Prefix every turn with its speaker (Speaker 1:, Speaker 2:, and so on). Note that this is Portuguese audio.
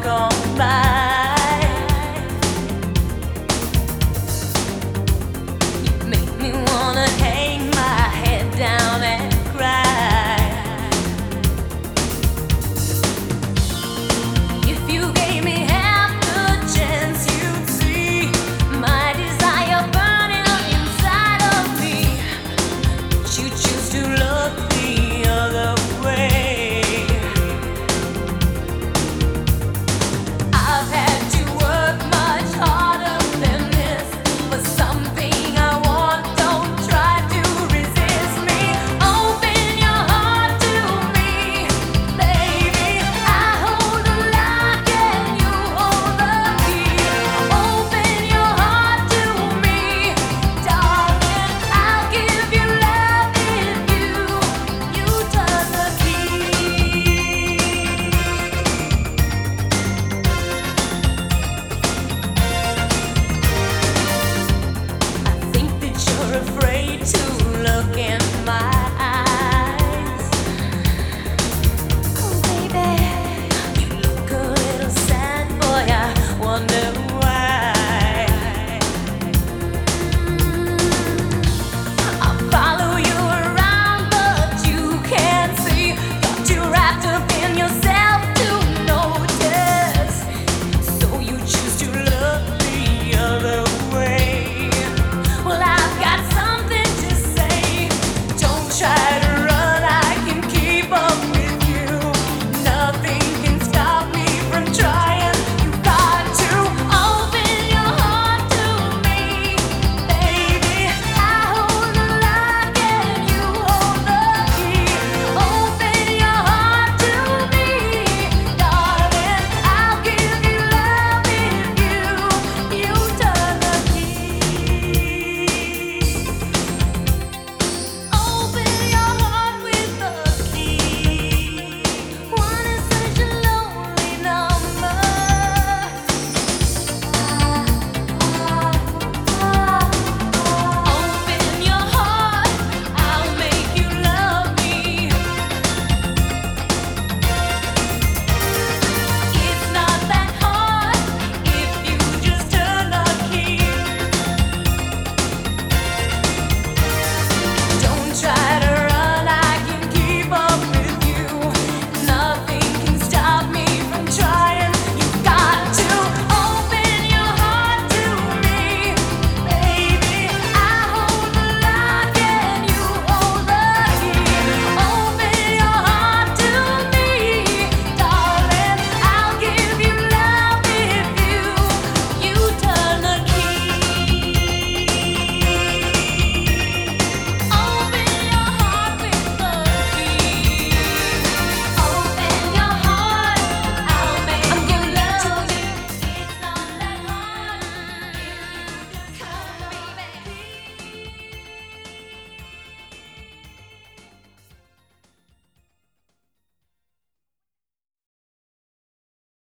Speaker 1: contar.